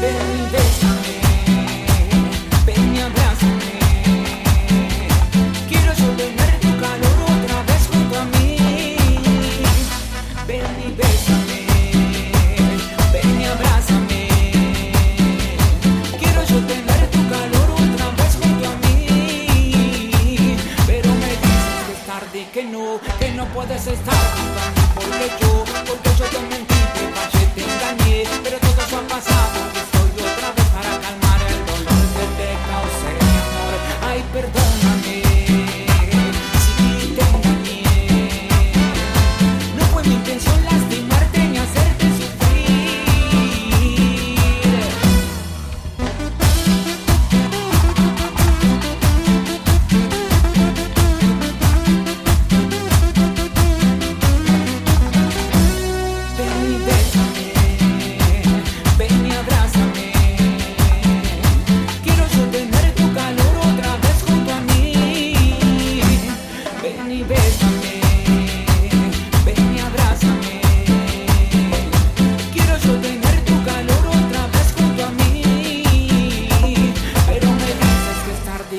Ven y bésame, ven y abrázame. Quiero yo tener tu calor otra vez junto a mí. Ven y bésame, ven y abrázame. Quiero yo tener tu calor otra vez junto a mí. Pero me dicen que es tarde, que no, que no puedes estar Ay,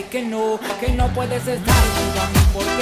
que no, que no puedes estar jugando por